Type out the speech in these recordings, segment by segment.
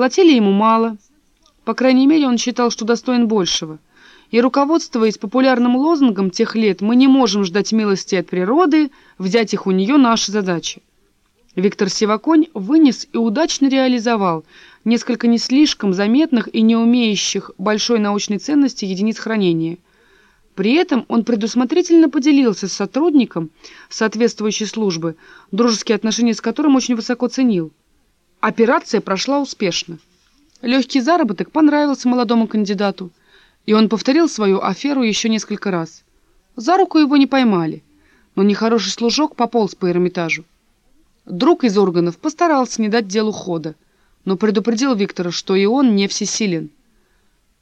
Платили ему мало. По крайней мере, он считал, что достоин большего. И, руководствуясь популярным лозунгом тех лет «Мы не можем ждать милости от природы, взять их у нее наша задача». Виктор Сиваконь вынес и удачно реализовал несколько не слишком заметных и не умеющих большой научной ценности единиц хранения. При этом он предусмотрительно поделился с сотрудником соответствующей службы, дружеские отношения с которым очень высоко ценил. Операция прошла успешно. Легкий заработок понравился молодому кандидату, и он повторил свою аферу еще несколько раз. За руку его не поймали, но нехороший служок пополз по Эрмитажу. Друг из органов постарался не дать делу хода, но предупредил Виктора, что и он не всесилен.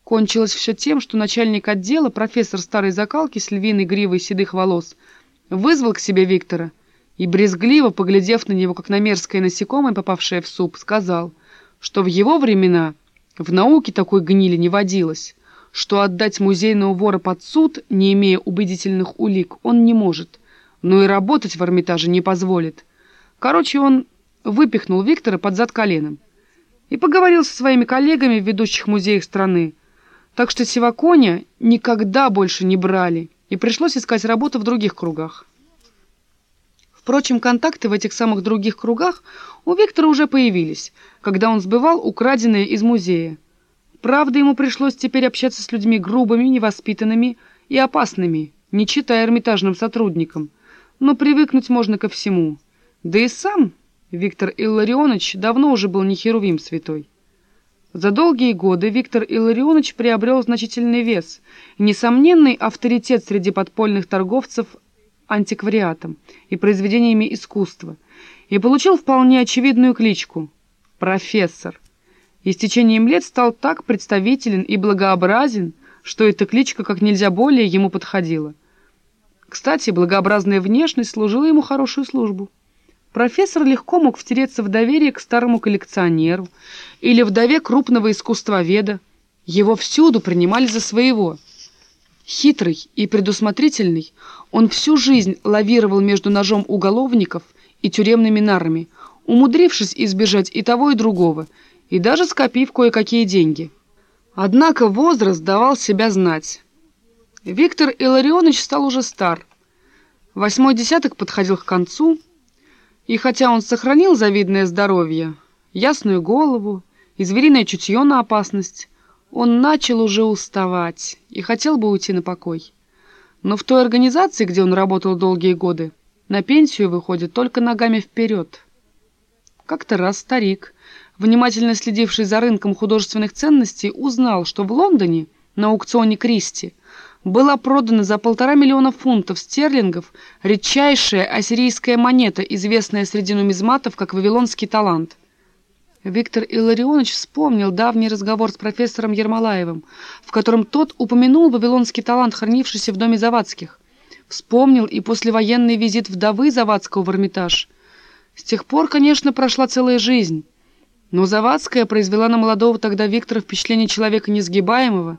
Кончилось все тем, что начальник отдела, профессор старой закалки с львиной гривой седых волос, вызвал к себе Виктора и, брезгливо поглядев на него, как на мерзкое насекомое, попавшее в суп, сказал, что в его времена в науке такой гнили не водилось, что отдать музейного вора под суд, не имея убедительных улик, он не может, но и работать в Эрмитаже не позволит. Короче, он выпихнул Виктора под зад коленом и поговорил со своими коллегами в ведущих музеях страны. Так что Сиваконя никогда больше не брали, и пришлось искать работу в других кругах. Впрочем, контакты в этих самых других кругах у Виктора уже появились, когда он сбывал украденное из музея. Правда, ему пришлось теперь общаться с людьми грубыми, невоспитанными и опасными, не читая эрмитажным сотрудникам, но привыкнуть можно ко всему – да и сам Виктор Илларионович давно уже был не херувим святой. За долгие годы Виктор Илларионович приобрел значительный вес, несомненный авторитет среди подпольных торговцев антиквариатом и произведениями искусства, и получил вполне очевидную кличку «профессор». И с течением лет стал так представителен и благообразен, что эта кличка как нельзя более ему подходила. Кстати, благообразная внешность служила ему хорошую службу. Профессор легко мог втереться в доверие к старому коллекционеру или вдове крупного искусствоведа. Его всюду принимали за своего. Хитрый и предусмотрительный, он всю жизнь лавировал между ножом уголовников и тюремными нарами, умудрившись избежать и того, и другого, и даже скопив кое-какие деньги. Однако возраст давал себя знать. Виктор Илларионович стал уже стар. Восьмой десяток подходил к концу, и хотя он сохранил завидное здоровье, ясную голову и звериное чутье на опасность, он начал уже уставать и хотел бы уйти на покой. Но в той организации, где он работал долгие годы, на пенсию выходит только ногами вперед. Как-то раз старик, внимательно следивший за рынком художественных ценностей, узнал, что в Лондоне на аукционе Кристи была продана за полтора миллиона фунтов стерлингов редчайшая ассирийская монета, известная среди нумизматов как «Вавилонский талант». Виктор Илларионович вспомнил давний разговор с профессором Ермолаевым, в котором тот упомянул вавилонский талант, хранившийся в доме Завадских. Вспомнил и послевоенный визит вдовы Завадского в Эрмитаж. С тех пор, конечно, прошла целая жизнь. Но Завадская произвела на молодого тогда Виктора впечатление человека несгибаемого,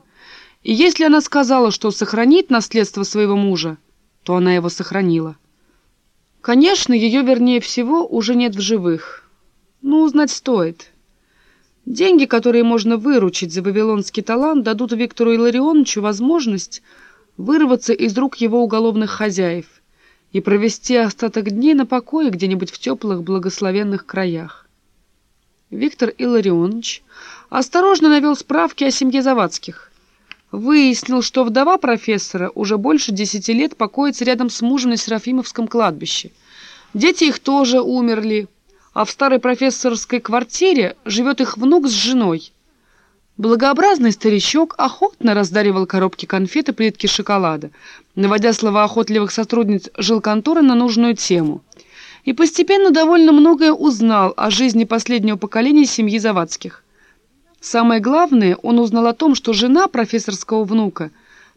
и если она сказала, что сохранит наследство своего мужа, то она его сохранила. Конечно, ее, вернее всего, уже нет в живых. Но узнать стоит. Деньги, которые можно выручить за вавилонский талант, дадут Виктору Илларионовичу возможность вырваться из рук его уголовных хозяев и провести остаток дней на покое где-нибудь в теплых благословенных краях. Виктор Илларионович осторожно навел справки о семье Завадских выяснил, что вдова профессора уже больше десяти лет покоится рядом с мужем на Серафимовском кладбище. Дети их тоже умерли, а в старой профессорской квартире живет их внук с женой. Благообразный старичок охотно раздаривал коробки конфет и плитки шоколада, наводя слова охотливых сотрудниц жилконторы на нужную тему. И постепенно довольно многое узнал о жизни последнего поколения семьи Завадских. Самое главное, он узнал о том, что жена профессорского внука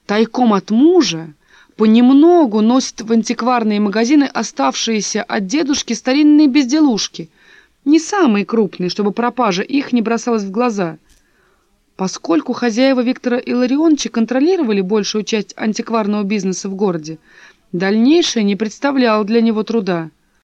тайком от мужа понемногу носит в антикварные магазины оставшиеся от дедушки старинные безделушки, не самые крупные, чтобы пропажа их не бросалась в глаза. Поскольку хозяева Виктора Илларионовича контролировали большую часть антикварного бизнеса в городе, дальнейшее не представляло для него труда –